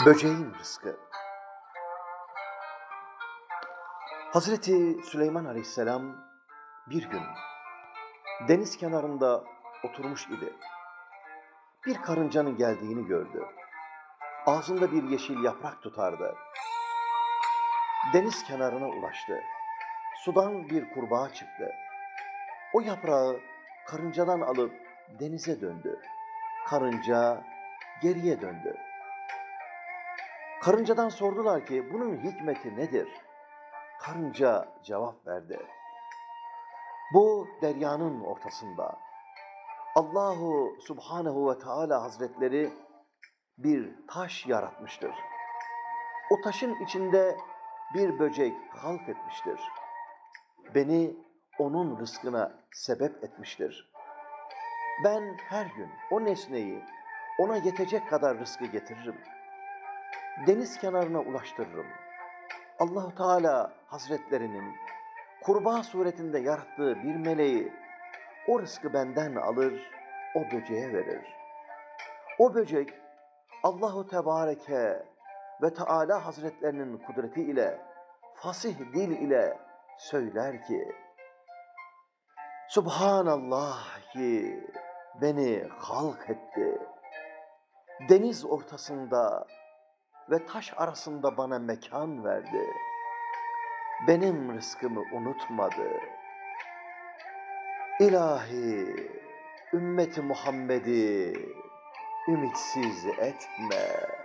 Böceğin rızkı. Hazreti Süleyman Aleyhisselam bir gün deniz kenarında oturmuş idi. Bir karıncanın geldiğini gördü. Ağzında bir yeşil yaprak tutardı. Deniz kenarına ulaştı. Sudan bir kurbağa çıktı. O yaprağı karıncadan alıp denize döndü. Karınca geriye döndü. Karıncadan sordular ki bunun hikmeti nedir? Karınca cevap verdi. Bu deryanın ortasında Allahu Subhanehu ve Teala Hazretleri bir taş yaratmıştır. O taşın içinde bir böcek halk etmiştir. Beni onun rızkına sebep etmiştir. Ben her gün o nesneyi ona yetecek kadar rızkı getiririm. Deniz kenarına ulaştırırım. Allahu Teala Hazretlerinin kurbağa suretinde yarattığı bir meleği o rızkı benden alır, o böceğe verir. O böcek Allahu Tebareke ve Teala Hazretlerinin kudreti ile fasih dil ile söyler ki Subhanallah ki beni halk etti. Deniz ortasında ve taş arasında bana mekan verdi. Benim rızkımı unutmadı. İlahi, ümmeti Muhammed'i ümitsiz etme.